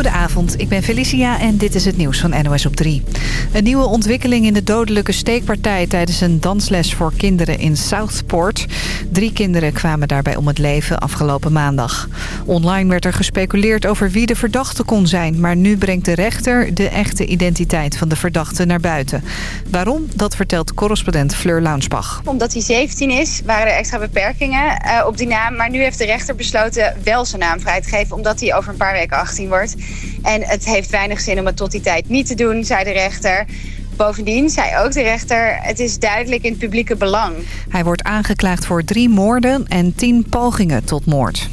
Goedenavond, ik ben Felicia en dit is het nieuws van NOS op 3. Een nieuwe ontwikkeling in de dodelijke steekpartij tijdens een dansles voor kinderen in Southport. Drie kinderen kwamen daarbij om het leven afgelopen maandag. Online werd er gespeculeerd over wie de verdachte kon zijn... maar nu brengt de rechter de echte identiteit van de verdachte naar buiten. Waarom? Dat vertelt correspondent Fleur Launsbach. Omdat hij 17 is, waren er extra beperkingen uh, op die naam. Maar nu heeft de rechter besloten wel zijn naam vrij te geven... omdat hij over een paar weken 18 wordt. En het heeft weinig zin om het tot die tijd niet te doen, zei de rechter. Bovendien zei ook de rechter, het is duidelijk in het publieke belang. Hij wordt aangeklaagd voor drie moorden en tien pogingen tot moord.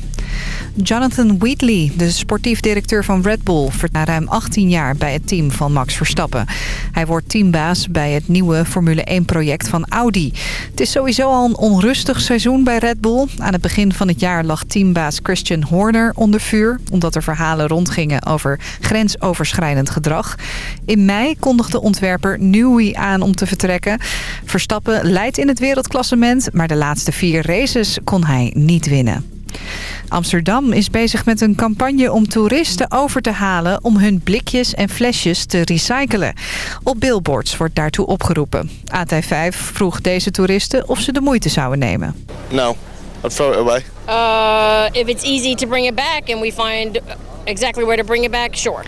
Jonathan Wheatley, de sportief directeur van Red Bull... na ruim 18 jaar bij het team van Max Verstappen. Hij wordt teambaas bij het nieuwe Formule 1-project van Audi. Het is sowieso al een onrustig seizoen bij Red Bull. Aan het begin van het jaar lag teambaas Christian Horner onder vuur... omdat er verhalen rondgingen over grensoverschrijdend gedrag. In mei kondigde ontwerper Newey aan om te vertrekken. Verstappen leidt in het wereldklassement... maar de laatste vier races kon hij niet winnen. Amsterdam is bezig met een campagne om toeristen over te halen... om hun blikjes en flesjes te recyclen. Op billboards wordt daartoe opgeroepen. AT5 vroeg deze toeristen of ze de moeite zouden nemen. No, I'd throw it away. Uh, if it's easy to bring it back and we find exactly where to bring it back, sure.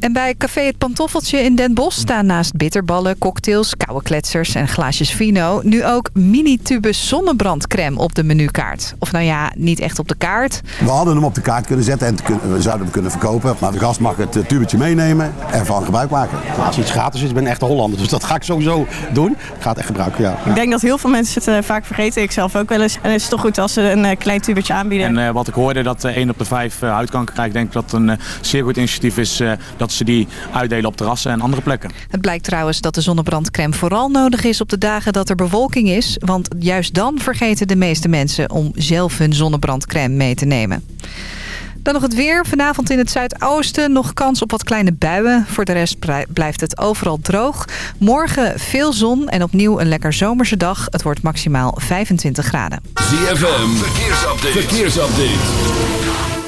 En bij Café Het Pantoffeltje in Den Bosch staan naast bitterballen, cocktails, koude kletsers en glaasjes vino... nu ook mini-tubes zonnebrandcrème op de menukaart. Of nou ja, niet echt op de kaart. We hadden hem op de kaart kunnen zetten en we zouden hem kunnen verkopen. Maar de gast mag het tubetje meenemen en van gebruik maken. Als je iets gratis is, ben ik echt een Hollander. Dus dat ga ik sowieso doen. Ik ga het echt gebruiken, ja. Ik denk dat heel veel mensen het uh, vaak vergeten. Ik zelf ook wel eens. En het is toch goed als ze een uh, klein tubetje aanbieden. En uh, wat ik hoorde, dat 1 op de 5 huidkanker krijgt. Ik denk dat een zeer goed initiatief is... dat ze die uitdelen op terrassen en andere plekken. Het blijkt trouwens dat de zonnebrandcrème vooral nodig is op de dagen dat er bewolking is. Want juist dan vergeten de meeste mensen om zelf hun zonnebrandcrème mee te nemen. Dan nog het weer. Vanavond in het zuidoosten nog kans op wat kleine buien. Voor de rest blijft het overal droog. Morgen veel zon en opnieuw een lekker zomerse dag. Het wordt maximaal 25 graden. ZFM, verkeersupdate. verkeersupdate.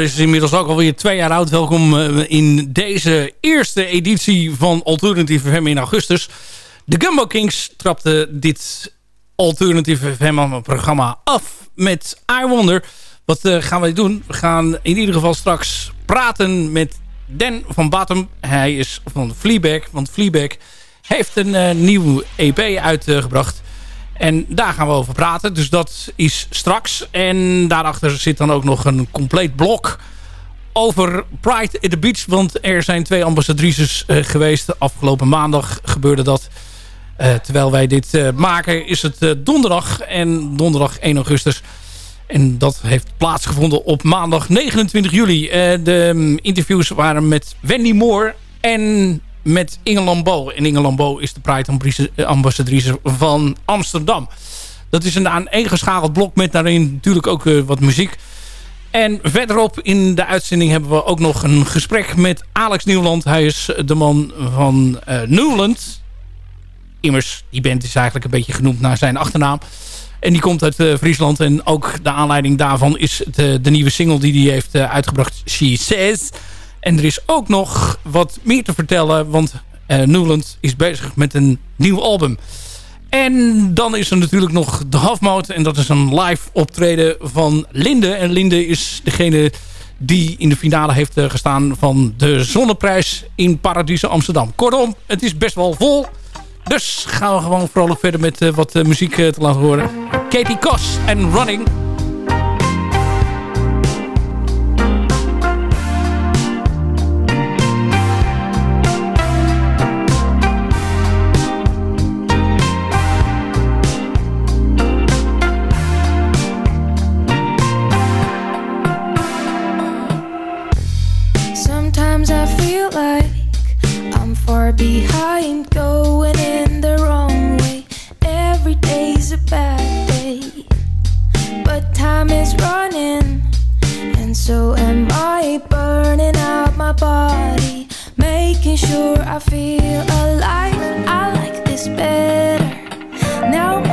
Nummer is inmiddels ook alweer twee jaar oud. Welkom in deze eerste editie van Alternative FM in augustus. De Gumbo Kings trapte dit Alternative FM programma af met I Wonder. Wat gaan wij doen? We gaan in ieder geval straks praten met Dan van Batum. Hij is van Fleabag, want Fleabag heeft een uh, nieuw EP uitgebracht. En daar gaan we over praten. Dus dat is straks. En daarachter zit dan ook nog een compleet blok over Pride at the Beach. Want er zijn twee ambassadrices uh, geweest. Afgelopen maandag gebeurde dat. Uh, terwijl wij dit maken is het donderdag. En donderdag 1 augustus en dat heeft plaatsgevonden op maandag 29 juli. De um, interviews waren met Wendy Moore en met Inge Lambeau. En Inge Lambeau is de Pride-ambassadrice van Amsterdam. Dat is een aaneengeschakeld blok met daarin natuurlijk ook uh, wat muziek. En verderop in de uitzending hebben we ook nog een gesprek met Alex Nieuwland. Hij is de man van uh, Newland. Immers, die band is eigenlijk een beetje genoemd naar zijn achternaam. En die komt uit Friesland. En ook de aanleiding daarvan is de, de nieuwe single die hij heeft uitgebracht. She Says. En er is ook nog wat meer te vertellen. Want uh, Newland is bezig met een nieuw album. En dan is er natuurlijk nog de Halfmout. En dat is een live optreden van Linde. En Linde is degene die in de finale heeft gestaan van de Zonneprijs in Paradiso Amsterdam. Kortom, het is best wel vol. Dus gaan we gewoon vrolijk verder met uh, wat muziek te laten horen. Katie Koss en Running. Behind going in the wrong way. Every day's a bad day, but time is running, and so am I. Burning out my body, making sure I feel alive. I like this better now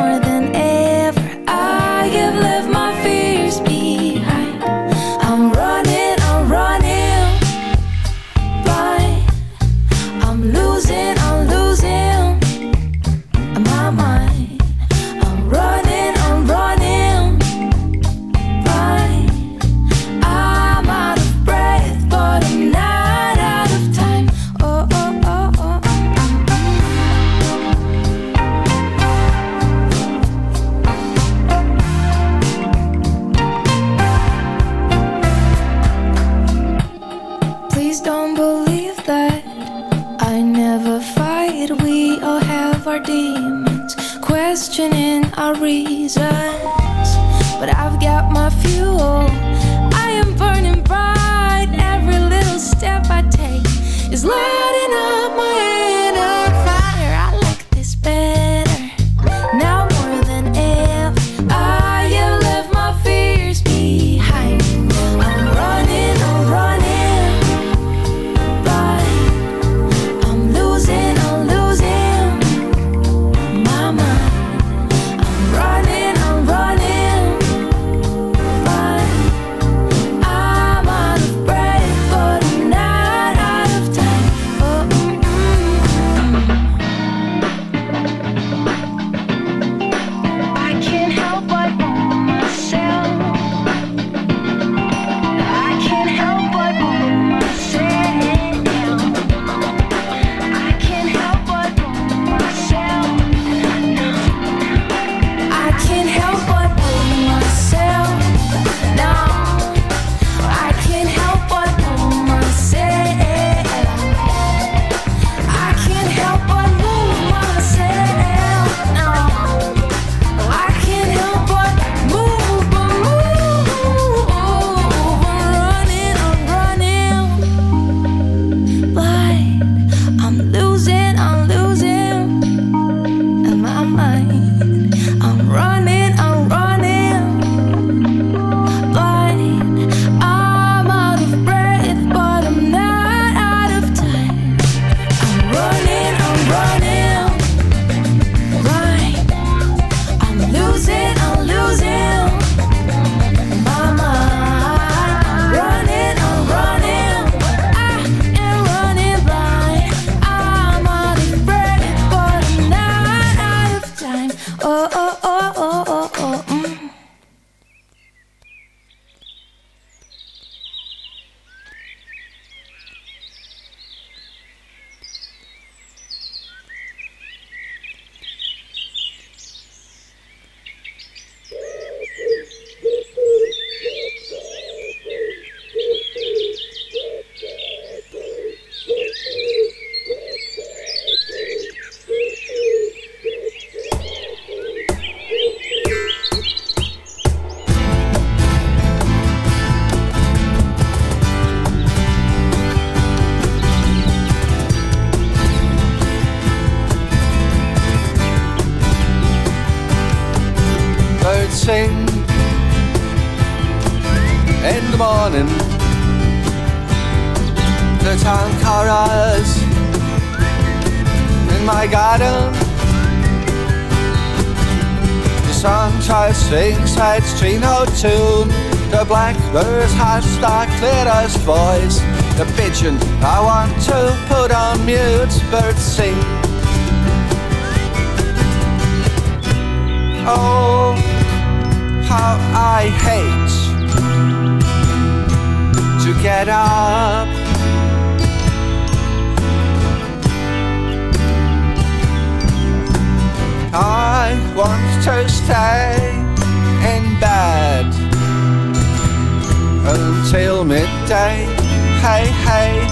Hey, hey.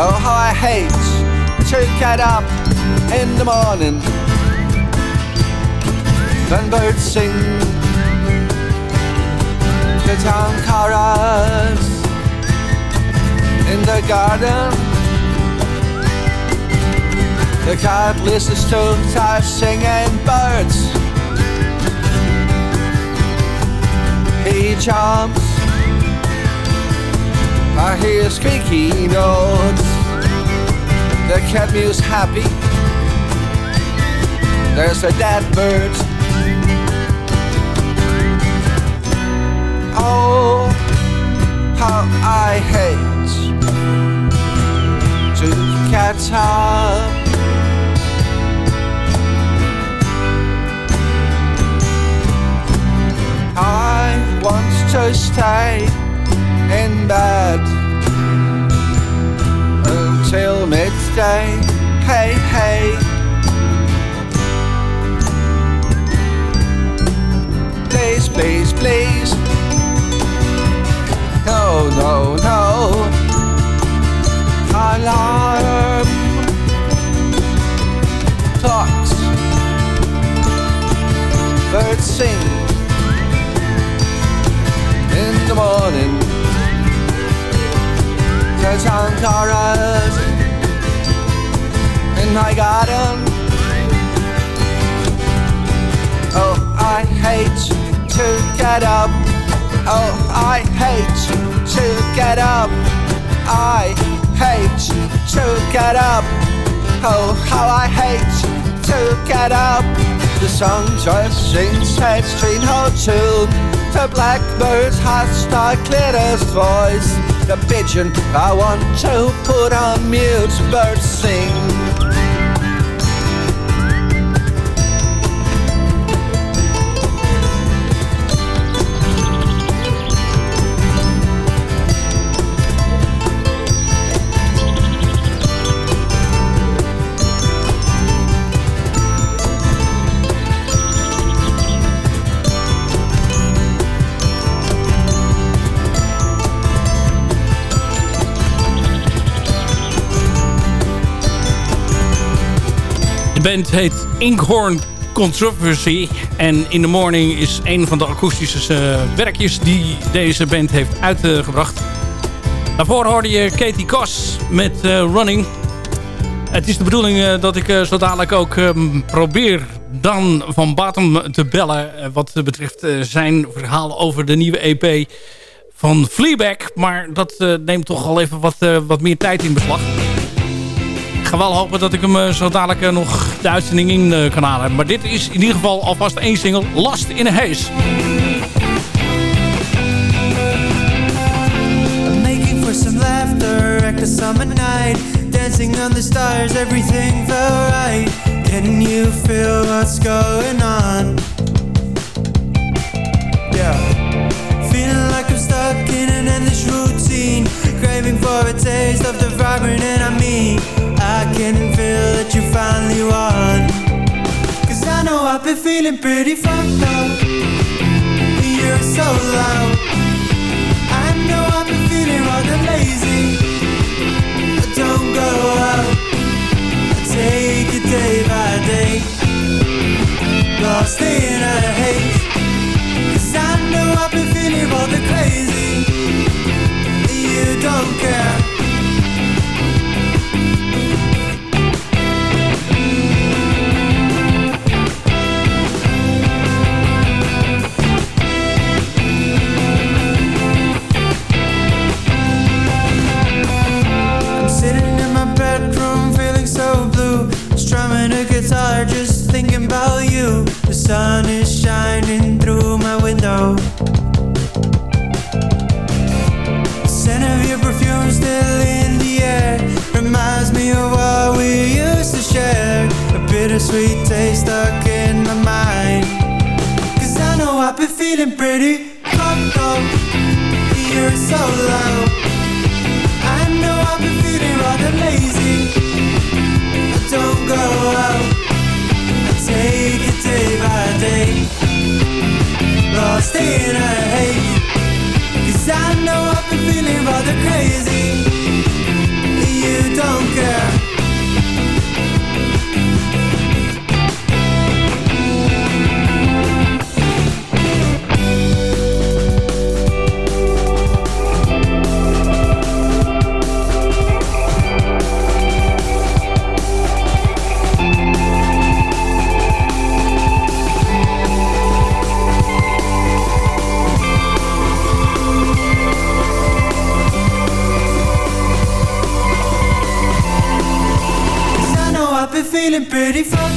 Oh, how I hate to get up in the morning. Then birds sing the town chorus in the garden. The cat listens to us singing birds. He jumps. I hear squeaky notes. The cat mews happy. There's a dead bird. Oh, how I hate to catch up. I want to stay in bed until midday. Hey, hey. Please, please, please. No, no, no. Alarm clocks. Birds sing in the morning. The town chorus in my garden. Oh, I hate to get up. Oh, I hate to get up. I hate to get up. Oh, how I hate to get up. The song just sings hot tune. The blackbird's has the clearest voice. The pigeon I want to put on mute. Birds sing. Band heet Inkhorn Controversy. En In The Morning is een van de akoestische eh, werkjes die deze band heeft uitgebracht. Daarvoor hoorde je Katie Koss met eh, Running. Het is de bedoeling eh, dat ik zo dadelijk ook ehm, probeer dan van Batum te bellen... wat betreft zijn verhaal over de nieuwe EP van Fleabag. Maar dat neemt toch al even wat, wat meer tijd in beslag. Ga wel hopen dat ik hem uh, zo dadelijk uh, nog de uitzending in uh, kan halen. Maar dit is in ieder geval alvast één single. Last in a Haze. Making for some laughter at the summer night. Dancing on the stars, everything felt right. Can you feel what's going on? Yeah. Feeling like I'm stuck in an endless routine. Craving for a taste of the vibrant and I mean Can feel that you finally won. Cause I know I've been feeling pretty fucked up. You're so loud. I know I've been feeling rather lazy. Don't go out. Take it day by day. Lost in a haze. Cause I know I've been feeling rather crazy. You don't care is shining through my window. The scent of your perfume still in the air reminds me of what we used to share. A bittersweet taste stuck in my mind. Cause I know I've been feeling pretty up. You're so loud. I know I've been feeling rather lazy. I don't go out. Take it day by day. Lost in a haze. Cause I know I've been feeling rather crazy. You don't care. Feeling pretty fucked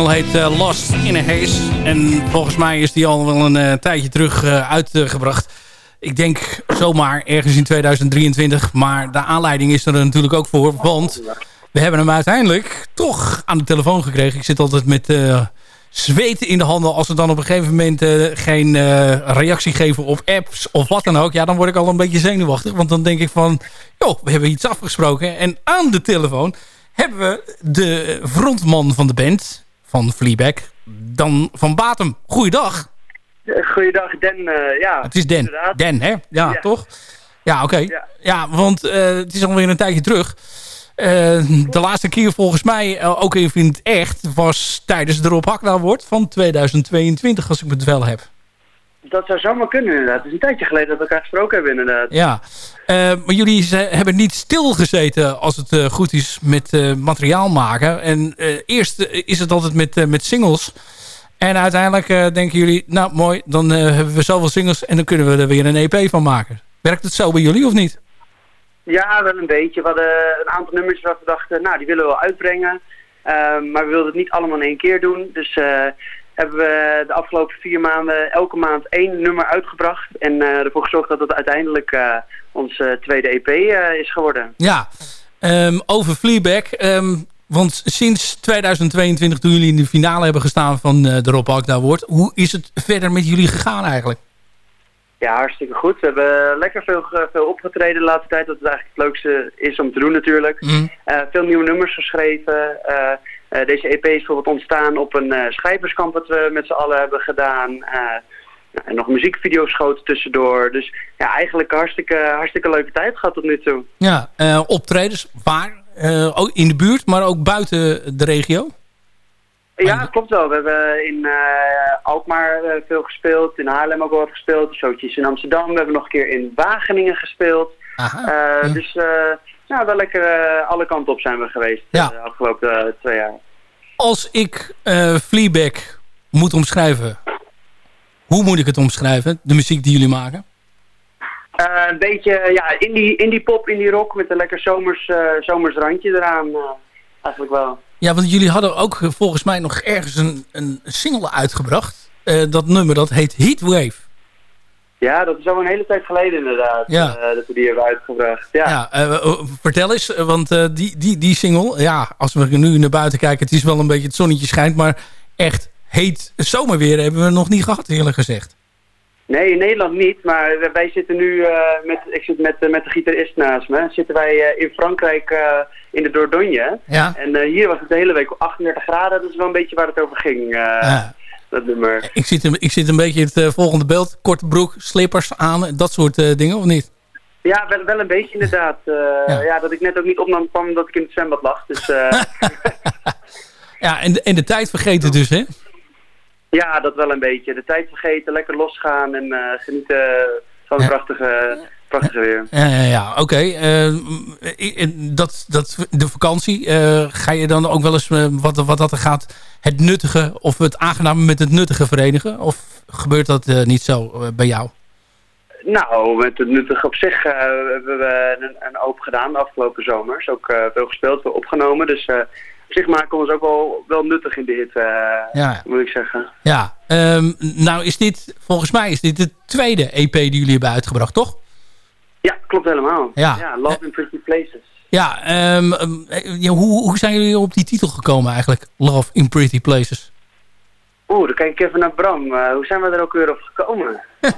single heet eh, Lost in a Haze. En volgens mij is die al wel een eh, tijdje terug eh, uitgebracht. Ik denk zomaar ergens in 2023. Maar de aanleiding is er natuurlijk ook voor. Want we hebben hem uiteindelijk toch aan de telefoon gekregen. Ik zit altijd met zweten in de handen. Als ze dan op een gegeven moment geen reactie geven op apps of wat dan ook. Ja, dan word ik al een beetje zenuwachtig. Want dan denk ik van, joh, we hebben iets afgesproken. En aan de telefoon hebben we de frontman van de band van Fleabag, Dan van Batem. Goeiedag. Goeiedag, Den. eh, ja, Het is Den. inderdaad. Den, hè? Ja, Ja. toch? Ja, oké. Ja. Ja. want eh, het is alweer een tijdje terug. Eh, de laatste keer volgens mij, ook even in het echt, was tijdens de Rob Hakna wordt van 2022, als ik het wel heb. Dat zou zomaar kunnen, inderdaad. Het is een tijdje geleden dat we elkaar gesproken hebben, inderdaad. Ja, Eh, maar jullie hebben niet stilgezeten als het eh, goed is met eh, materiaal maken. En eerst is het altijd met, met singles. En uiteindelijk denken jullie, nou mooi, dan hebben we zoveel singles en dan kunnen we er weer een EP van maken. Werkt het zo bij jullie of niet? Ja, wel een beetje. We hadden een aantal nummers waarvan we dachten, nou, die willen we wel uitbrengen. Ehm, maar we wilden het niet allemaal in één keer doen. Dus hebben we de afgelopen vier maanden elke maand één nummer uitgebracht. En eh, ervoor gezorgd dat het uiteindelijk eh ons eh, tweede EP is geworden. Ja, Ehm, over Fleabag. ehm, want sinds 2022, toen jullie in de finale hebben gestaan van de Rob Agda Award, hoe is het verder met jullie gegaan eigenlijk? Ja, hartstikke goed. We hebben lekker veel, veel opgetreden de laatste tijd. Dat het eigenlijk het leukste is om te doen natuurlijk. Mm. Eh, veel nieuwe nummers geschreven. Deze EP is bijvoorbeeld ontstaan op een eh, schrijverskamp wat we met z'n allen hebben gedaan. Eh, nou, en nog muziekvideo's schoten tussendoor. Dus ja, eigenlijk een hartstikke, hartstikke leuke tijd gehad tot nu toe. Ja, eh, optredens waar? Eh, ook in de buurt, maar ook buiten de regio? Ja, klopt wel. We hebben in eh, Alkmaar eh, veel gespeeld. In Haarlem ook wel wat gespeeld. Showtjes in Amsterdam. We hebben nog een keer in Wageningen gespeeld. Eh, Dus eh, ja, wel lekker eh, alle kanten op zijn we geweest Ja. de afgelopen eh, twee jaar. Als ik eh Fleabag moet omschrijven, hoe moet ik het omschrijven? De muziek die jullie maken? Eh, een beetje ja, indie, indie pop, indie rock met een lekker zomers, eh, zomers randje eraan. eh, eigenlijk wel. Ja, want jullie hadden ook eh, volgens mij nog ergens een, een single uitgebracht. Eh, dat nummer, dat heet Heatwave. Ja, dat is al een hele tijd geleden inderdaad. Ja. eh, dat we die hebben uitgebracht. Ja. Ja, eh, eh, vertel eens, eh, want die, die, die single, ja, als we nu naar buiten kijken, het is wel een beetje het zonnetje schijnt, maar echt heet zomerweer hebben we nog niet gehad, eerlijk gezegd. Nee, in Nederland niet. Maar wij zitten nu, met, ik zit met, met de gitarist naast me, zitten wij in Frankrijk in de Dordogne. Ja. En hier was het de hele week 38 graden. Dat is wel een beetje waar het over ging. Ja. Dat nummer. Ik zit, een- ik zit een beetje in het eh, volgende beeld, korte broek, slippers aan, dat soort eh, dingen, of niet? Ja, wel, wel een beetje inderdaad. Eh, ja. dat ik net ook niet opnam kwam omdat ik in het zwembad lag. Dus, eh, Ja, en de, en de tijd vergeten dus, hè? ja, dat wel een beetje. De tijd vergeten, lekker losgaan en eh, genieten van het prachtige, prachtige weer. Ja, oké. Eh, dat, dat, de vakantie, eh, ga je dan ook wel eens, eh, wat, wat dat er gaat, het nuttige of het aangename met het nuttige verenigen? Of gebeurt dat niet zo bij jou? Nou, met het nuttig op zich hebben we een, een hoop gedaan de afgelopen zomers. Ook veel gespeeld, veel opgenomen. Dus op zich maken we ons ook wel, wel nuttig in de hit, Ja. moet ik zeggen. Ja, ehm, nou is dit, volgens mij is dit de tweede EP die jullie hebben uitgebracht, toch? Ja, klopt helemaal. Ja. Love in Pretty Places. Ja, eh, ja, hoe, hoe zijn jullie op die titel gekomen eigenlijk? Love in Pretty Places. Oeh, dan kijk ik even naar Bram. Eh, hoe zijn we er ook weer op gekomen?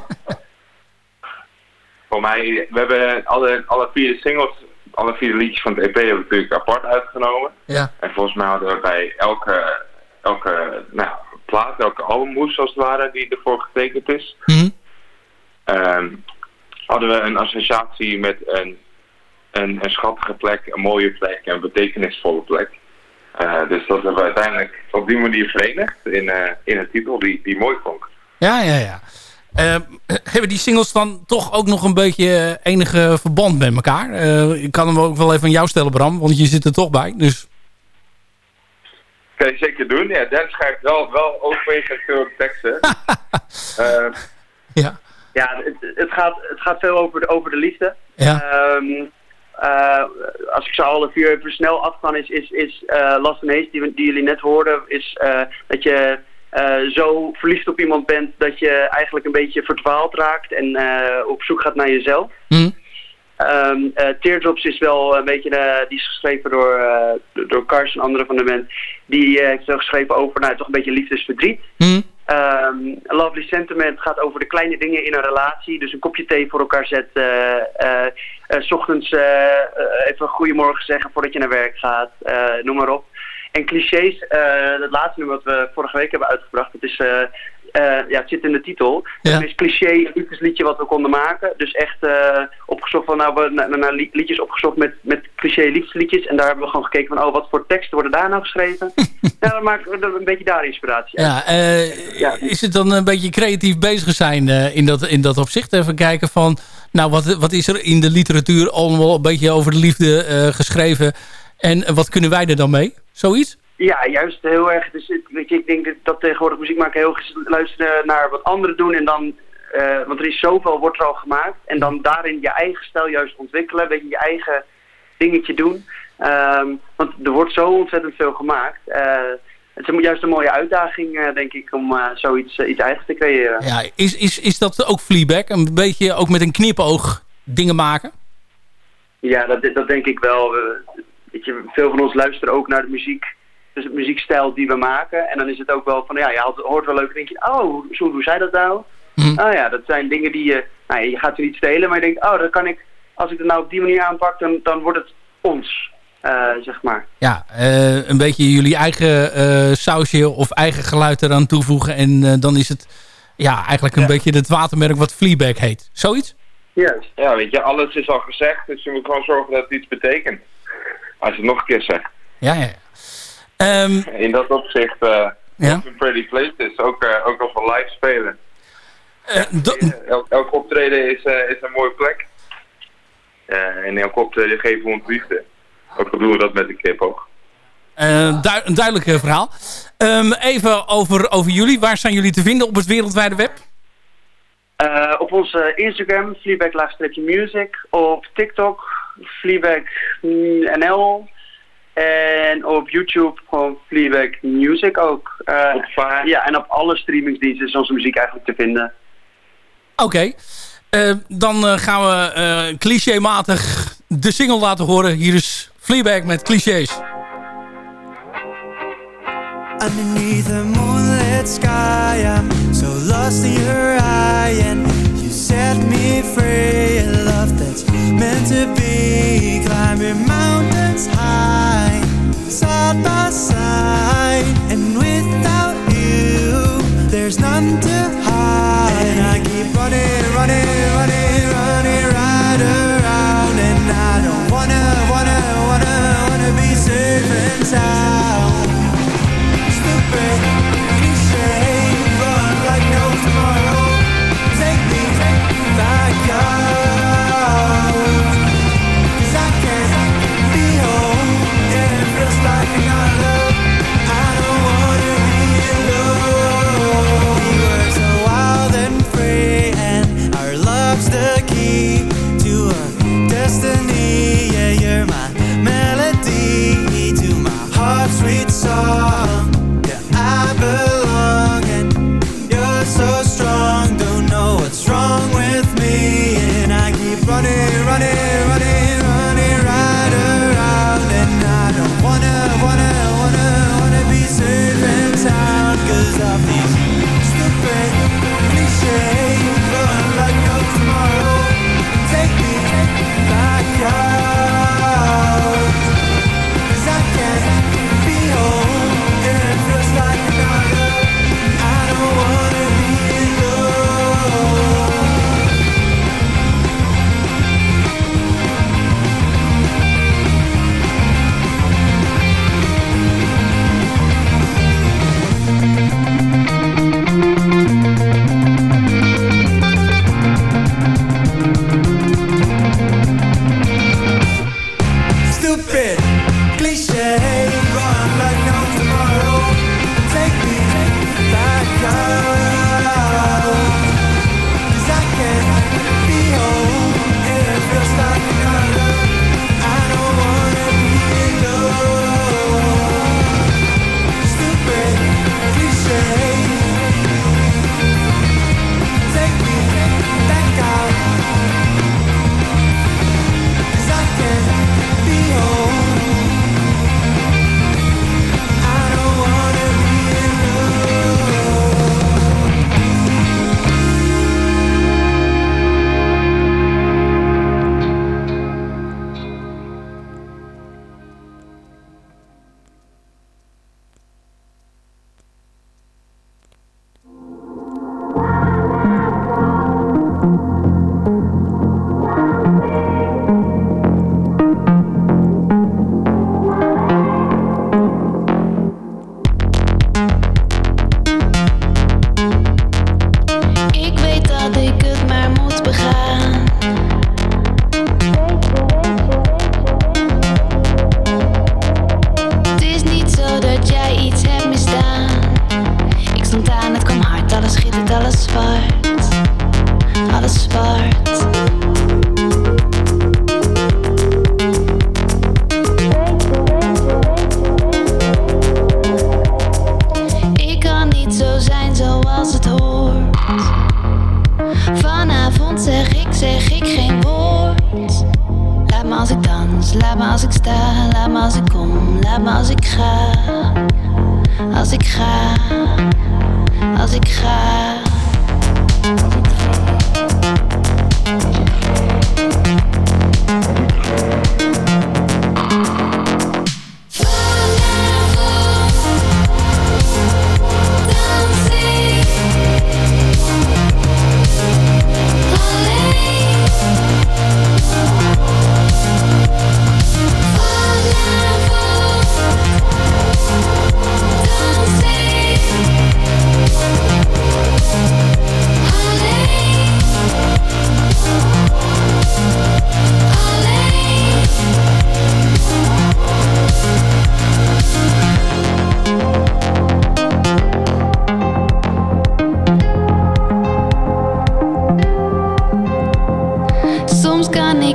Voor mij, we hebben alle, alle vier de singles, alle vier de liedjes van het EP hebben we natuurlijk apart uitgenomen. Ja. En volgens mij hadden we bij elke, elke nou, plaat, elke albumhoes als het ware, die ervoor getekend is, Mhm. ehm, hadden we een associatie met een, een, een schattige plek, een mooie plek, een betekenisvolle plek. Eh, dus dat hebben we uiteindelijk op die manier verenigd in, eh, in een titel die, die mooi klonk. Ja, ja, ja. Ehm, hebben die singles dan toch ook nog een beetje enige verband met elkaar? Eh, ik kan hem ook wel even aan jou stellen, Bram, want je zit er toch bij. Dus Kan je zeker doen. Ja, Dan schrijft wel, wel overwegend veel teksten. Eh, ja. Ja, het, het, gaat, het gaat veel over de, over de liefde. Ja. Ehm, eh, als ik ze alle vier even snel afgaan, is, is, is eh Last and Haste, die, we- die jullie net hoorden, is eh, dat je zo verliefd op iemand bent dat je eigenlijk een beetje verdwaald raakt en op zoek gaat naar jezelf. Mhm. Ehm, eh, Teardrops is wel een beetje, die is geschreven door, door Kars, een andere van de band. Die heeft wel geschreven over nou, toch een beetje liefdesverdriet. Mhm. Ehm, Lovely Sentiment gaat over de kleine dingen in een relatie. Dus een kopje thee voor elkaar zetten. eh, 's ochtends even goedemorgen zeggen voordat je naar werk gaat. noem maar op. En clichés, het laatste nummer wat we vorige week hebben uitgebracht, dat is, eh, ja, het zit in de titel. Ja. Het is cliché liefdesliedje wat we konden maken. Dus echt eh, opgezocht van, nou, we naar, naar li- liedjes opgezocht met, met cliché liefdesliedjes. En daar hebben we gewoon gekeken van, oh, wat voor teksten worden daar nou geschreven? ja, dan maken we een beetje daar inspiratie uit. ja, eh, is het dan een beetje creatief bezig zijn in, dat, in dat opzicht? Even kijken van, nou, wat, wat is er in de literatuur allemaal een beetje over de liefde geschreven? En wat kunnen wij er dan mee? Zoiets? Ja, juist heel erg. Dus, het- weet je, ik denk dat, dat tegenwoordig muziek maken heel erg luisteren naar wat anderen doen. En dan, eh, want er is zoveel, wordt er al gemaakt. En dan daarin je eigen stijl juist ontwikkelen. Weet je, je eigen dingetje doen. Ehm, want er wordt zo ontzettend veel gemaakt. Eh, het is juist een mooie uitdaging, eh, denk ik, om zoiets iets eigen te creëren. Ja, is, is, is dat ook Fleabag? Een beetje ook met een knipoog dingen maken? Ja, dat, dat denk ik wel. We- weet je, veel van ons luisteren ook naar de muziek, dus het muziekstijl die we maken. En dan is het ook wel van, ja, je hoort, hoort wel leuk en denk je, oh, hoe, hoe doe zij dat nou? Oh ja, dat zijn dingen die je, nou, je gaat ze niet stelen, maar je denkt, oh, dat kan ik, als ik het nou op die manier aanpak, dan, dan wordt het ons, eh, zeg maar. Ja, eh, een beetje jullie eigen eh, sausje of eigen geluid eraan toevoegen. En eh, dan is het ja, eigenlijk een beetje het watermerk wat Fleabag heet. Zoiets? Juist. Ja, weet je, alles is al gezegd, dus je moet gewoon zorgen dat het iets betekent. Als je het nog een keer zegt. Ja, ja. Ehm, In dat opzicht, eh Ja. Pretty Places, ook, eh, ook als we live spelen. Eh, elk, elk optreden is, is een mooie plek. Eh, en elk optreden geven we ons liefde. Ook al doen we dat met een knipoog. eh, du- een duidelijk verhaal. Ehm, even over, over jullie. Waar zijn jullie te vinden op het wereldwijde web? Eh, op onze Instagram, Fleabag-music. Op TikTok, Fleabag NL. En op YouTube gewoon Fleabag Music ook. Eh, ja, en op alle streamingsdiensten is onze muziek eigenlijk te vinden. Oké. Eh, dan eh, gaan we eh clichématig de single laten horen. Hier is Fleabag met clichés. Underneath a moonlit sky, I'm so lost in your eye, and you set me free. A love that's meant to be, climbing mountains side by side. And without you, there's none to hide. And I keep running, running, running,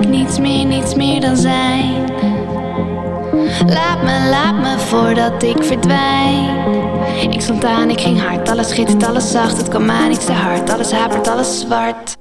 ik niets meer, niets meer dan zijn. Laat me, laat me voordat ik verdwijn. Ik stond aan, ik ging hard, alles schittert, alles zacht. Het kan aan, niks te hard, alles hapert, alles zwart.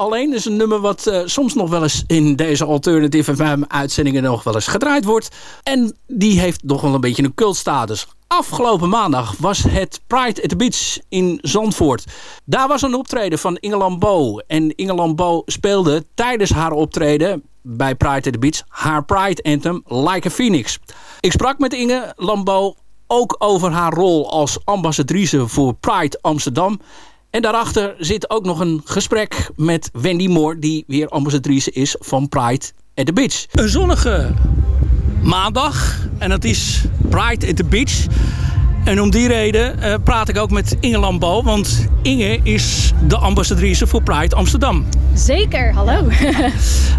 Alleen. is een nummer wat eh, soms nog wel eens in deze Alternative FM uitzendingen nog wel eens gedraaid wordt. En die heeft nog wel een beetje een cultstatus. Afgelopen maandag was het Pride at the Beach in Zandvoort. Daar was een optreden van Inge Lambeau. En Inge Lambeau speelde tijdens haar optreden bij Pride at the Beach haar Pride Anthem Like a Phoenix. Ik sprak met Inge Lambeau ook over haar rol als ambassadrice voor Pride Amsterdam. En daarachter zit ook nog een gesprek met Wendy Moore... die weer ambassadrice is van Pride at the Beach. Een zonnige maandag. En dat is Pride at the Beach. En om die reden eh, praat ik ook met Inge Lambo. Want Inge is de ambassadrice voor Pride Amsterdam. Zeker, hallo.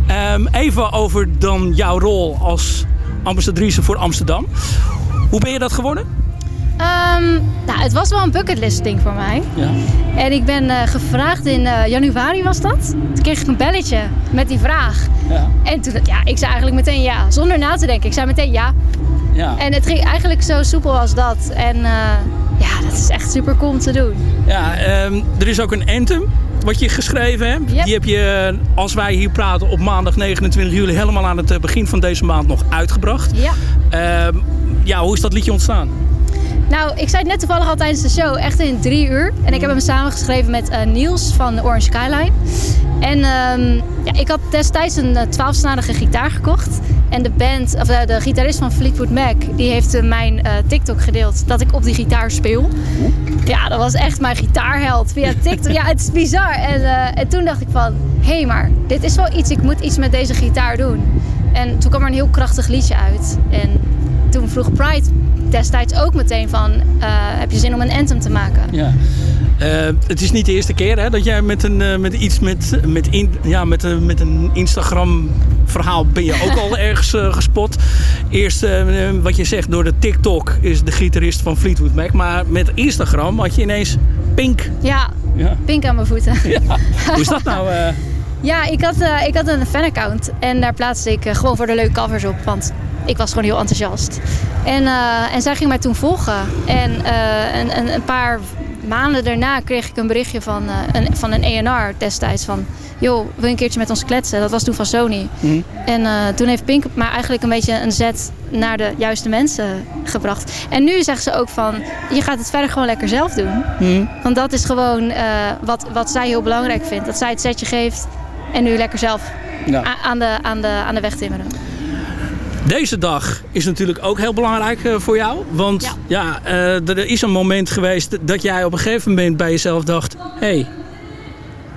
Ehm, even over dan jouw rol als ambassadrice voor Amsterdam. Hoe ben je dat geworden? Ehm, nou, het was wel een bucketlist ding voor mij. Ja. En ik ben eh, gevraagd in eh, januari was dat. Toen kreeg ik een belletje met die vraag. Ja. En toen, ja, ik zei eigenlijk meteen ja. Zonder na te denken. Ik zei meteen ja. Ja. En het ging eigenlijk zo soepel als dat. En eh, ja, dat is echt super cool om te doen. Ja, ehm, er is ook een anthem wat je geschreven hebt. Die heb je, als wij hier praten, op maandag 29 juli... helemaal aan het begin van deze maand nog uitgebracht. Ja. Ehm, ja, hoe is dat liedje ontstaan? Nou, ik zei het net toevallig al tijdens de show, echt in drie uur. En ik heb hem samengeschreven met uh, Niels van Orange Skyline. En ehm, ja, ik had destijds een 12-snarige gitaar gekocht. En de band, of uh, de gitarist van Fleetwood Mac, die heeft uh, mijn TikTok gedeeld dat ik op die gitaar speel. Ja, dat was echt mijn gitaarheld via TikTok. ja, het is bizar. En, en toen dacht ik van, hé hey, maar dit is wel iets, ik moet iets met deze gitaar doen. En toen kwam er een heel krachtig liedje uit. En toen vroeg Pride destijds ook meteen van, uh, heb je zin om een anthem te maken? Ja. Uh, het is niet de eerste keer hè, dat jij met, een, uh, met iets met, met, in, ja, met, uh, met een Instagram verhaal ben je ook al ergens gespot. Eerst wat je zegt door de TikTok is de gitarist van Fleetwood Mac. Maar met Instagram had je ineens Pink. Ja, ja. Pink aan mijn voeten. Ja. Hoe is dat nou? Ja, ik had, ik had een fanaccount en daar plaatste ik gewoon voor de leuke covers op. Want ik was gewoon heel enthousiast. En, uh, en zij ging mij toen volgen. En uh, een, een, een, paar maanden daarna kreeg ik een berichtje van, uh, een, van een ENR destijds. Van, joh, wil je een keertje met ons kletsen? Dat was toen van Sony. Mm. En toen heeft Pink maar eigenlijk een beetje een zet naar de juiste mensen gebracht. En nu zegt ze ook van, je gaat het verder gewoon lekker zelf doen. Mm. Want dat is gewoon wat, wat zij heel belangrijk vindt. Dat zij het setje geeft en nu lekker zelf ja. aan, de, aan, de, aan de weg timmeren. Deze dag is natuurlijk ook heel belangrijk uh, voor jou. Want ja, ja uh, er is een moment geweest dat jij op een gegeven moment bij jezelf dacht... hé, hey,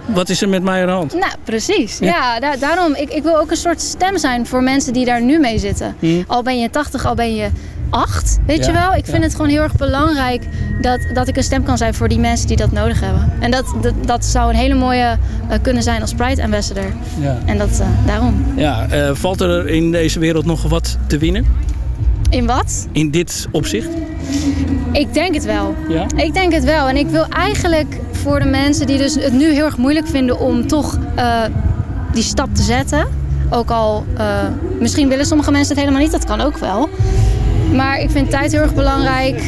wat is er met mij aan de hand? Nou, precies. Ja, ja da daarom. Ik, ik wil ook een soort stem zijn voor mensen die daar nu mee zitten. Hmm. Al ben je 80, al ben je 8, weet Ja, je wel? Ik vind ja. het gewoon heel erg belangrijk dat, dat ik een stem kan zijn voor die mensen die dat nodig hebben. En dat, dat, dat zou een hele mooie uh, kunnen zijn als Pride Ambassador. Ja. En dat uh, daarom. Ja, uh, valt er in deze wereld nog wat te winnen? In wat? In dit opzicht? Ik denk het wel. Ja? Ik denk het wel. En ik wil eigenlijk voor de mensen die dus het nu heel erg moeilijk vinden om toch die stap te zetten. Ook al misschien willen sommige mensen het helemaal niet, dat kan ook wel. Maar ik vind tijd heel erg belangrijk.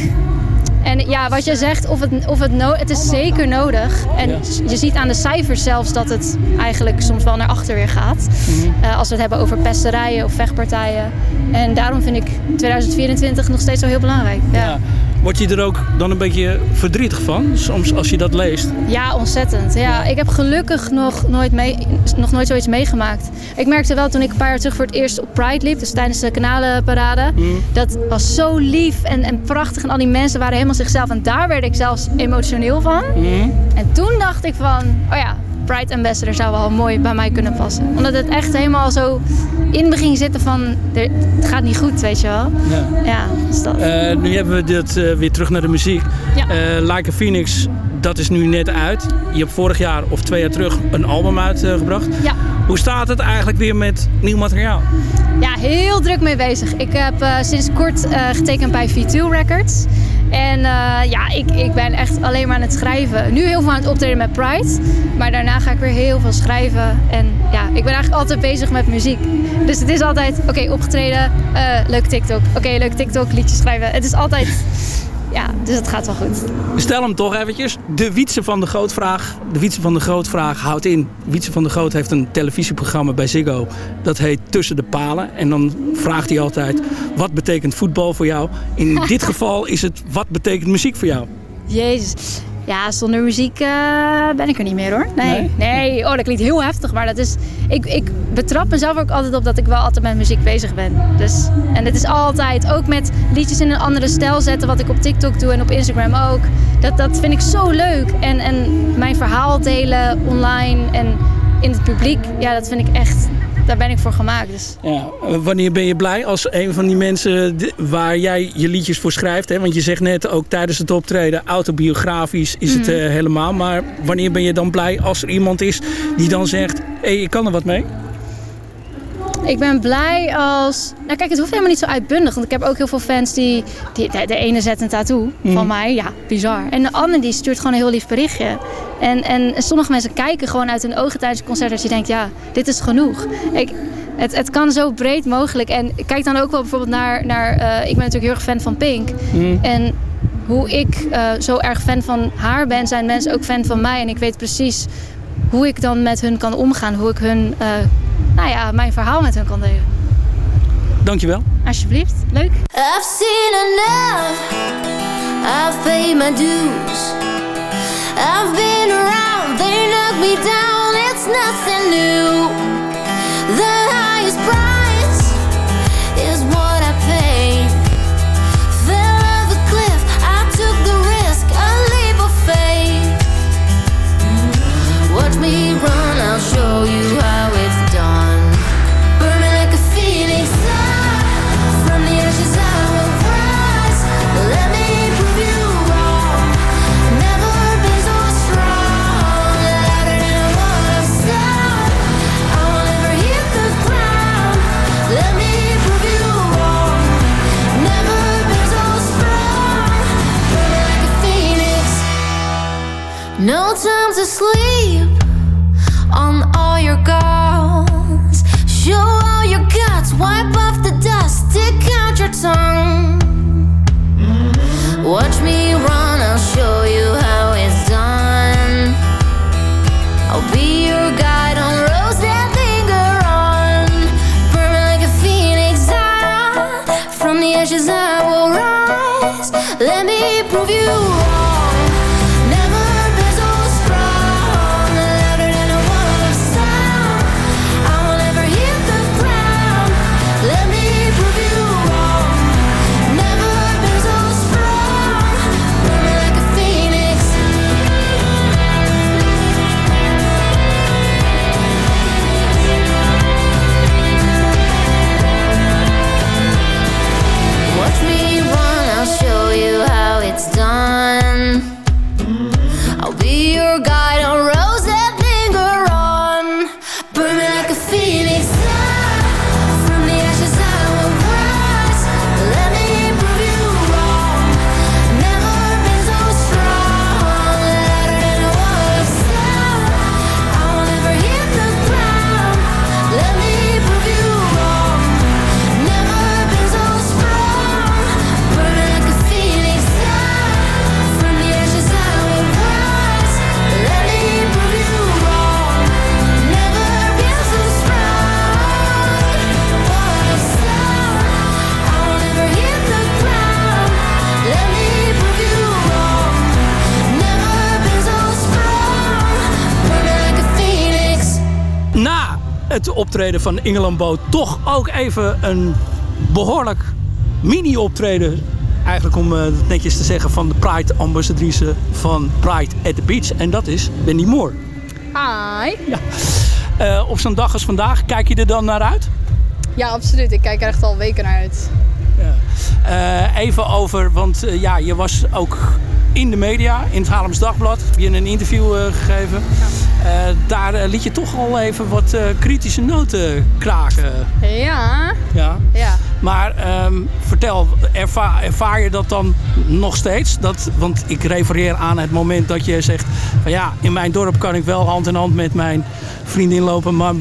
En ja, wat je zegt, of het, of het, no het is zeker nodig. En Ja. je ziet aan de cijfers zelfs dat het eigenlijk soms wel naar achter weer gaat. Mhm. Uh, als we het hebben over pesterijen of vechtpartijen. En daarom vind ik 2024 nog steeds zo heel belangrijk. Ja, ja. Word je er ook dan een beetje verdrietig van, soms als je dat leest? ontzettend. Ja, ik heb gelukkig nog nooit, mee, nog nooit zoiets meegemaakt. Ik merkte wel toen ik een paar jaar terug voor het eerst op Pride liep, dus tijdens de kanalenparade. Mm. Dat was zo lief en, en prachtig. En al die mensen waren helemaal zichzelf. En daar werd ik zelfs emotioneel van. Mm. En toen dacht ik van, oh ja, Pride Ambassador zou wel mooi bij mij kunnen passen. Omdat het echt helemaal zo in me ging zitten van, het gaat niet goed, weet je wel. Ja. Ja, dus dat. Uh, nu hebben we dit uh, weer terug naar de muziek. Ja. Uh, like a Phoenix, dat is nu net uit. Je hebt vorig jaar of twee jaar terug een album uitgebracht. Ja. Hoe staat het eigenlijk weer met nieuw materiaal? Ja, heel druk mee bezig. Ik heb sinds kort getekend bij V2 Records. En uh, ja, ik, ik ben echt alleen maar aan het schrijven. Nu heel veel aan het optreden met Pride. Maar daarna ga ik weer heel veel schrijven. En ja, ik ben eigenlijk altijd bezig met muziek. Dus het is altijd, oké, opgetreden, uh, leuk TikTok. Oké, leuk TikTok, liedjes schrijven. Het is altijd ja, dus het gaat wel goed. Stel hem toch eventjes. De Wietse van de Grootvraag. De Wietse van de Grootvraag houdt in. Wietse van de Groot heeft een televisieprogramma bij Ziggo. Dat heet Tussen de Palen. En dan vraagt hij altijd, wat betekent voetbal voor jou? In dit geval is het, wat betekent muziek voor jou? Jezus. Ja, zonder muziek eh, ben ik er niet meer hoor. Nee. Nee? nee. Oh, dat klinkt heel heftig. Maar dat is. Ik, ik betrap mezelf ook altijd op dat ik wel altijd met muziek bezig ben. Dus, en het is altijd. Ook met liedjes in een andere stijl zetten. Wat ik op TikTok doe en op Instagram ook. Dat, dat vind ik zo leuk. En, en mijn verhaal delen online en in het publiek. Ja, dat vind ik echt. Daar ben ik voor gemaakt. Dus. Ja, wanneer ben je blij als een van die mensen waar jij je liedjes voor schrijft? Hè? Want je zegt net ook tijdens het optreden, autobiografisch is het Mhm. eh, helemaal. Maar wanneer ben je dan blij als er iemand is die dan zegt, hé, hey, ik kan er wat mee? Ik ben blij als. Nou, kijk, het hoeft helemaal niet zo uitbundig. Want ik heb ook heel veel fans die. die de, de ene zet een tattoo Mhm. van mij. Ja, bizar. En de andere die stuurt gewoon een heel lief berichtje. En, en sommige mensen kijken gewoon uit hun ogen tijdens het concert. Dat je denkt, ja, dit is genoeg. Ik, het, het kan zo breed mogelijk. En kijk dan ook wel bijvoorbeeld naar. naar eh, ik ben natuurlijk heel erg fan van Pink. Mhm. En hoe ik eh, zo erg fan van haar ben, zijn mensen ook fan van mij. En ik weet precies hoe ik dan met hun kan omgaan. Hoe ik hun, eh, nou ja, mijn verhaal met hun kan delen. Dankjewel. Alsjeblieft, leuk. I've seen enough. I've paid my dues. I've been around, they knocked me down. It's nothing new. The asleep. Het optreden van Engeland toch ook even een behoorlijk mini-optreden. Eigenlijk om eh, het netjes te zeggen van de Pride ambassadrice van Pride at the Beach. En dat is Wendy Moore. Hi. Ja. Eh, op zo'n dag als vandaag, kijk je er dan naar uit? Ja, absoluut. Ik kijk er echt al weken naar uit. Eh, even over, want eh, ja, je was ook in de media, in het Haarlems Dagblad. Heb je een interview eh, gegeven. Eh, daar eh, liet je toch al even wat eh, kritische noten kraken. Ja. Ja. Ja. Maar ehm, vertel, erva- ervaar je dat dan nog steeds? Dat, want ik refereer aan het moment dat je zegt... van ja, in mijn dorp kan ik wel hand in hand met mijn vriendin lopen... maar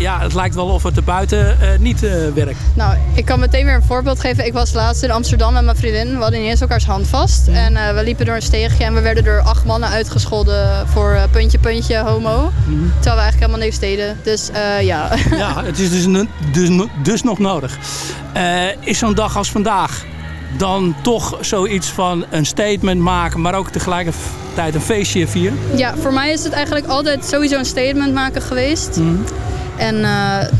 ja, het lijkt wel of het er buiten eh, niet eh, werkt. Nou, ik kan meteen weer een voorbeeld geven. Ik was laatst in Amsterdam met mijn vriendin. We hadden ineens elkaars hand vast. En eh, we liepen door een steegje en we werden door acht mannen uitgescholden voor puntje, puntje, homo. Terwijl we eigenlijk helemaal niks deden. Dus ja. Ja, het is dus, n- dus, dus nog nodig. Is zo'n dag als vandaag dan toch zoiets van een statement maken, maar ook tegelijkertijd een feestje vieren? ja, voor mij is het eigenlijk altijd sowieso een statement maken geweest. Mhm. En eh,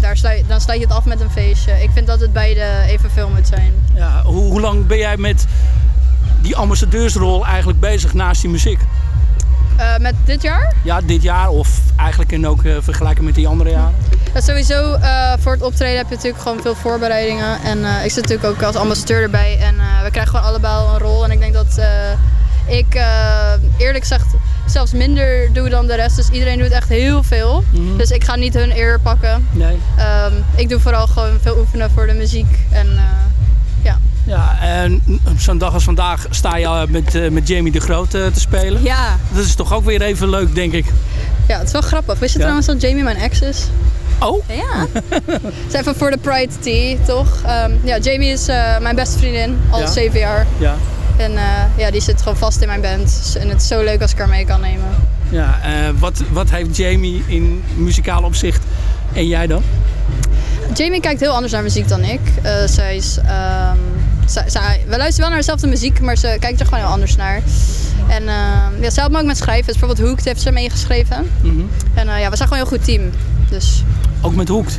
daar dan sluit je het af met een feestje. Ik vind dat het beide evenveel moet zijn. Ja, hoe, hoe lang ben jij met die ambassadeursrol eigenlijk bezig naast die muziek? Eh, met dit jaar? Ja, dit jaar of eigenlijk en ook eh, vergelijken met die andere jaren? Ja, sowieso voor het optreden heb je natuurlijk gewoon veel voorbereidingen. En ik zit natuurlijk ook als ambassadeur erbij. En we krijgen gewoon allebei al een rol. En ik denk dat ik eerlijk gezegd zelfs minder doe dan de rest. Dus iedereen doet echt heel veel. Dus ik ga niet hun eer pakken. Nee. Ehm, ik doe vooral gewoon veel oefenen voor de muziek. En eh, ja. Ja, en op zo'n dag als vandaag sta je eh, met, eh, met Jamie de Groot eh, te spelen. Ja. Dat is toch ook weer even leuk, denk ik. ja, het is wel grappig. Wist je Ja. trouwens dat Jamie mijn ex is? Oh? Ja. Het is even voor de Pride Tea, toch? Ehm, ja, Jamie is eh, mijn beste vriendin, al Ja. zeven jaar. Ja. En eh, ja, die zit gewoon vast in mijn band. En het is zo leuk als ik haar mee kan nemen. Ja, eh, wat, wat heeft Jamie in muzikaal opzicht en jij dan? Jamie kijkt heel anders naar muziek dan ik. Eh, zij is, ehm, zij, zij- we luisteren wel naar dezelfde muziek, maar ze kijkt er gewoon heel anders naar. En ehm, ja, zij helpt me ook met schrijven. Dus bijvoorbeeld Hooked heeft ze meegeschreven. En eh, ja, we zijn gewoon een heel goed team. Dus Ook met Hoekt.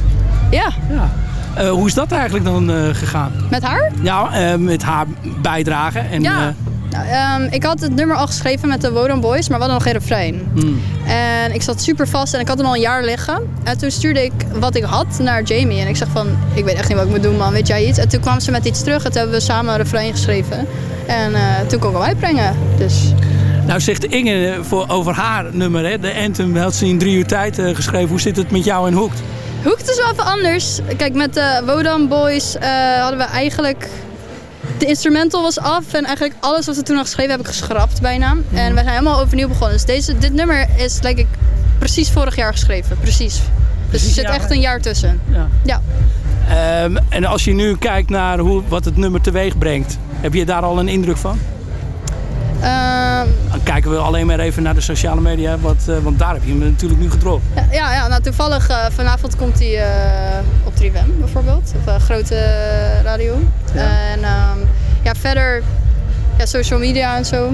ja, Ja. Eh, hoe is dat eigenlijk dan eh, gegaan? met haar? Ja, eh, met haar bijdrage. En, Ja. Nou, ehm, ik had het nummer al geschreven met de Wodan Boys, maar we hadden nog geen refrein. hmm. En ik zat super vast en ik had hem al een jaar liggen. En toen stuurde ik wat ik had naar Jamie. En ik zeg van, ik weet echt niet wat ik moet doen man, weet jij iets? En toen kwam ze met iets terug en toen hebben we samen een refrein geschreven. En toen kon ik hem uitbrengen. Dus Nou zegt Inge voor, over haar nummer, hè, de Anthem, had ze in drie uur tijd geschreven. Hoe zit het met jou en Hoekt? Hoekt is wel even anders. Kijk, met de Wodan Boys eh, hadden we eigenlijk... De instrumental was af en eigenlijk alles wat we toen nog geschreven heb ik geschrapt bijna. En we zijn helemaal overnieuw begonnen. Dus deze, dit nummer is denk ik precies vorig jaar geschreven. Precies. Dus er zit echt een jaar tussen. Ja. Ja. Ehm, en als je nu kijkt naar hoe, wat het nummer teweeg brengt, heb je daar al een indruk van? Ehm, Dan kijken we alleen maar even naar de sociale media, wat, eh, want daar heb je hem natuurlijk nu gedropt. ja, ja, ja, nou toevallig eh, vanavond komt hij eh, op 3FM bijvoorbeeld. Op een grote radio. En ehm, ja, verder ja, social media en zo.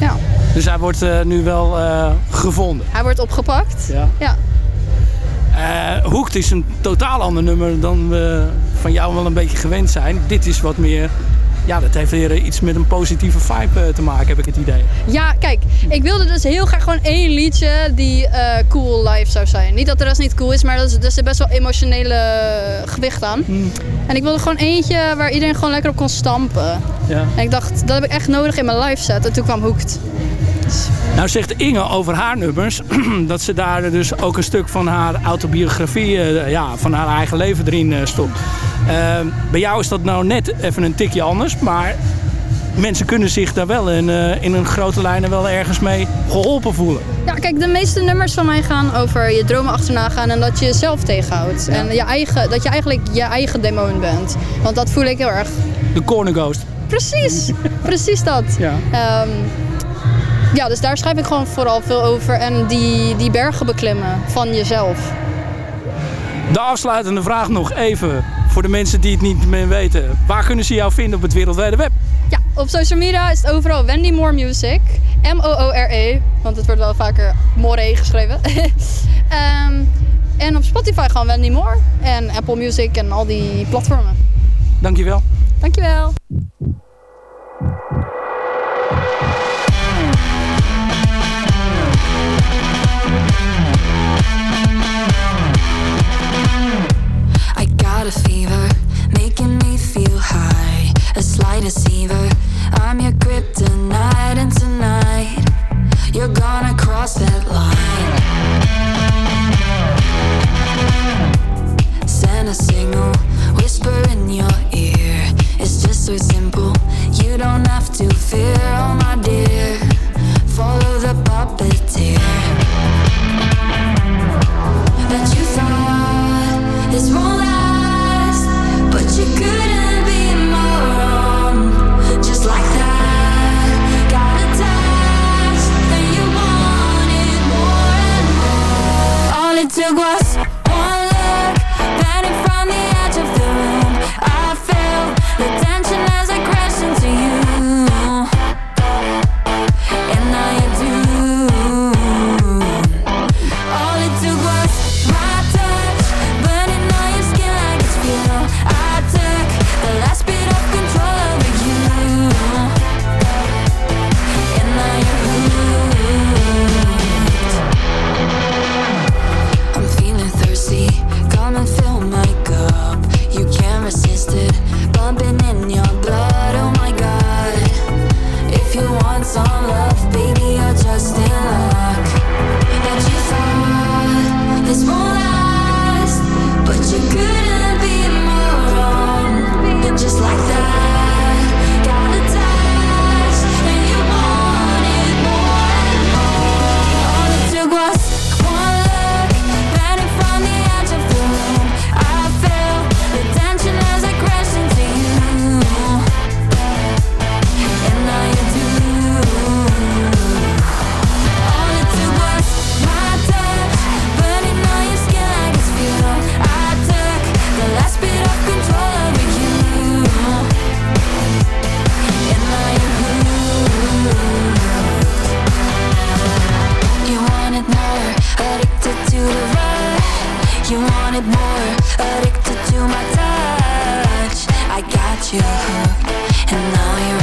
Ja. Dus hij wordt nu wel gevonden. Hij wordt opgepakt. Ja. ja. Hoekt is een totaal ander nummer dan we van jou wel een beetje gewend zijn. Dit is wat meer, ja, dat heeft weer iets met een positieve vibe eh, te maken, heb ik het idee. Ja, kijk, ik wilde dus heel graag gewoon één liedje die eh, cool live zou zijn. Niet dat de rest niet cool is, maar er is- er zit best wel emotionele gewicht aan. En ik wilde gewoon eentje waar iedereen gewoon lekker op kon stampen. Ja. En ik dacht, dat heb ik echt nodig in mijn live set. En toen kwam Hooked. Nou zegt Inge over haar nummers dat ze daar dus ook een stuk van haar autobiografie, eh, ja, van haar eigen leven erin eh, stopt. Eh, bij jou is dat nou net even een tikje anders, maar mensen kunnen zich daar wel in, eh, in een grote lijnen wel ergens mee geholpen voelen. Ja, kijk, de meeste nummers van mij gaan over je dromen achterna gaan en dat je jezelf tegenhoudt. En je eigen, dat je eigenlijk je eigen demon bent. Want dat voel ik heel erg. De Corner Ghost. Precies, precies dat. Ja. Ehm, ja, dus daar schrijf ik gewoon vooral veel over. En die, die bergen beklimmen van jezelf. De afsluitende vraag nog even voor de mensen die het niet meer weten. Waar kunnen ze jou vinden op het wereldwijde web? Ja, op social media is het overal Wendy Moore Music. M-O-O-R-E, want het wordt wel vaker More geschreven. Ehm, en op Spotify gewoon Wendy Moore. En Apple Music en al die platformen. Dankjewel. Dankjewel. deceiver. I'm your kryptonite, and tonight you're gonna cross that line. Send a signal, whisper in your ear. It's just so simple, you don't have to fear. agua more, addicted to the rush. You wanted more, addicted to my touch. I got you hooked, and now you're.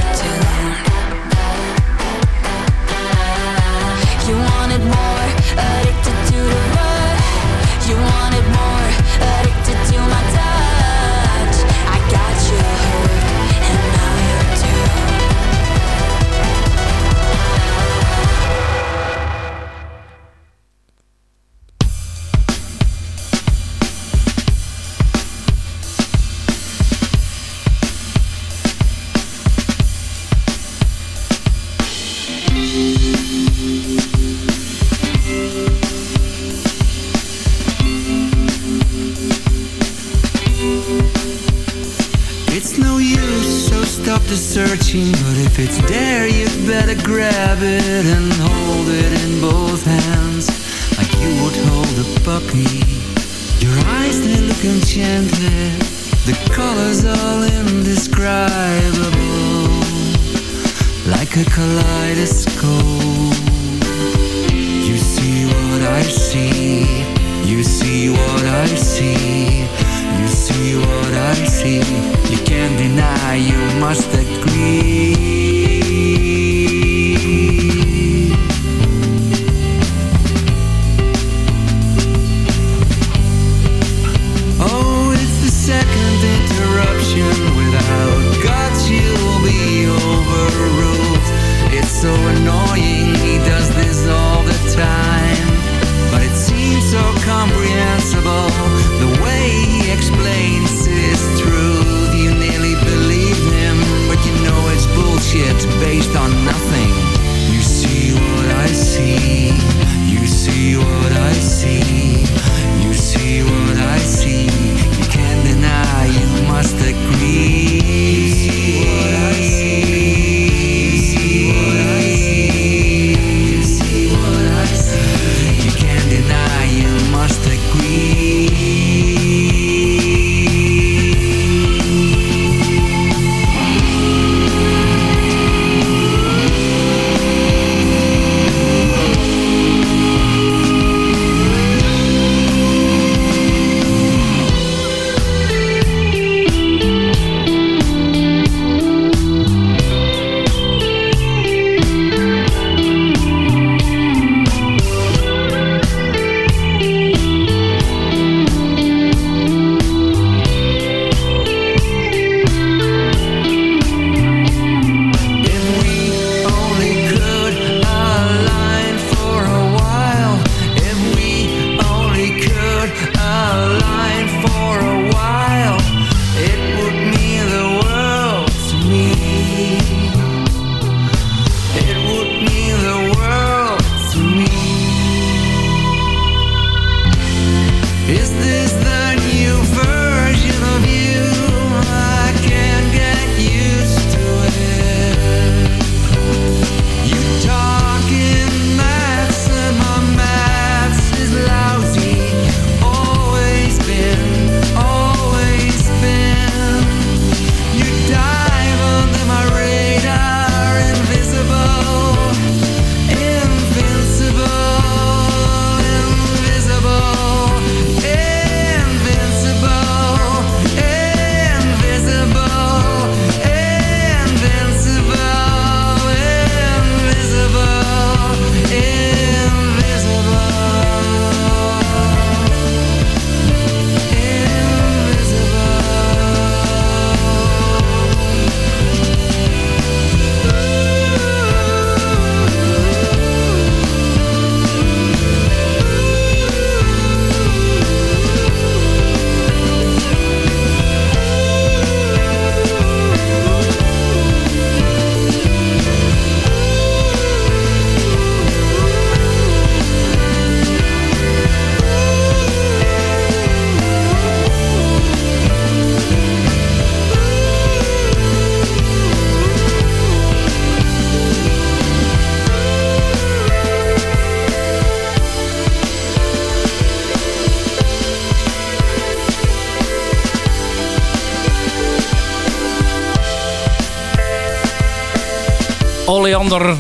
Oleander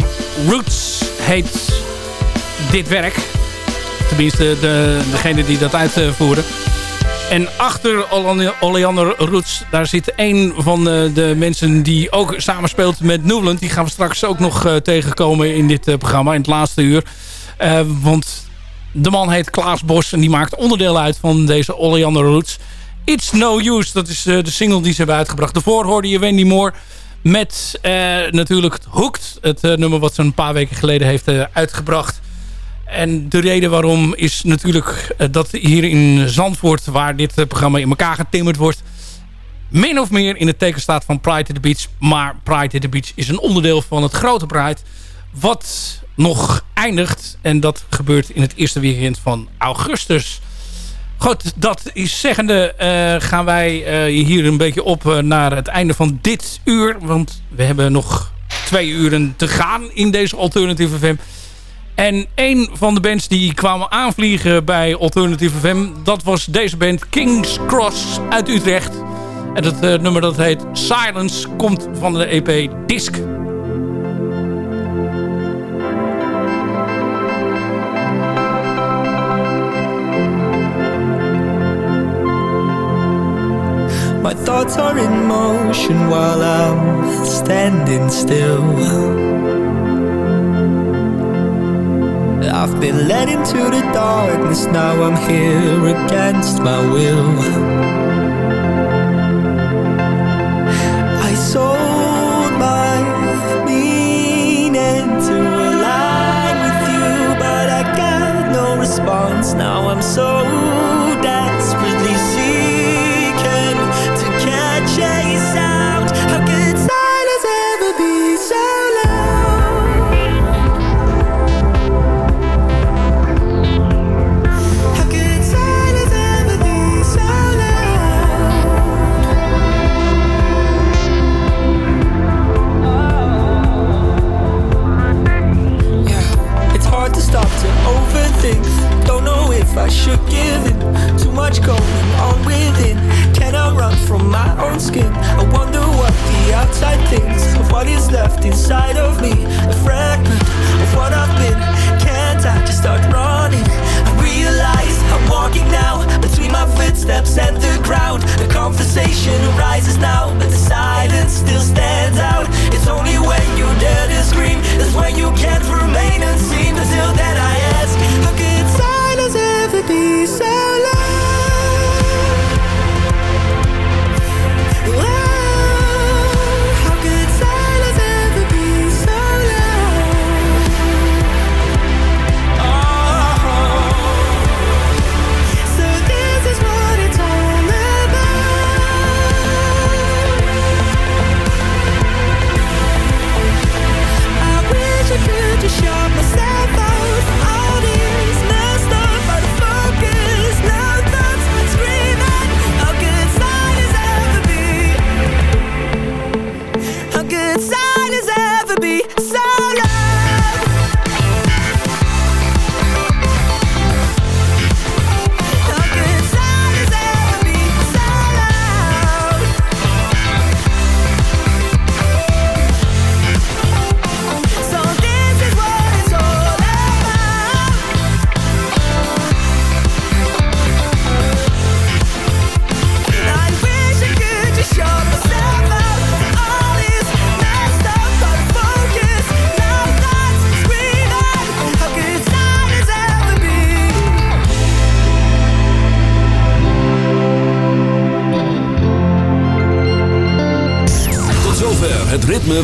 Roots heet dit werk. Tenminste, de, degene die dat uitvoeren. En achter Ole- Oleander Roots, daar zit een van de, de mensen die ook samenspeelt met Newland. Die gaan we straks ook nog eh, tegenkomen in dit eh, programma, in het laatste uur. Eh, want de man heet Klaas Bos en die maakt onderdeel uit van deze Oleander Roots. It's No Use, dat is eh, de single die ze hebben uitgebracht. Daarvoor hoorde je Wendy Moore met eh, natuurlijk Hooked. Het eh, nummer wat ze een paar weken geleden heeft eh, uitgebracht. En de reden waarom is natuurlijk dat hier in Zandvoort... waar dit programma in elkaar getimmerd wordt... min of meer in het teken staat van Pride at the Beach. Maar Pride at the Beach is een onderdeel van het grote Pride... wat nog eindigt. En dat gebeurt in het eerste weekend van augustus. Goed, dat is zeggende eh, gaan wij eh, hier een beetje op eh, naar het einde van dit uur. Want we hebben nog twee uren te gaan in deze Alternative FM. En een van de bands die kwamen aanvliegen bij Alternative FM... dat was deze band King's Cross uit Utrecht. En dat nummer dat heet Silence komt van de EP Disc. Motion while I'm standing still. I've been led into the darkness, now I'm here against my will. I sold my meaning to align with you, but I got no response. Now I'm so in. Too much going on within. Can I run from my own skin? I wonder what the outside thinks of what is left inside of me. A fragment of what I've been. Can't I just start running?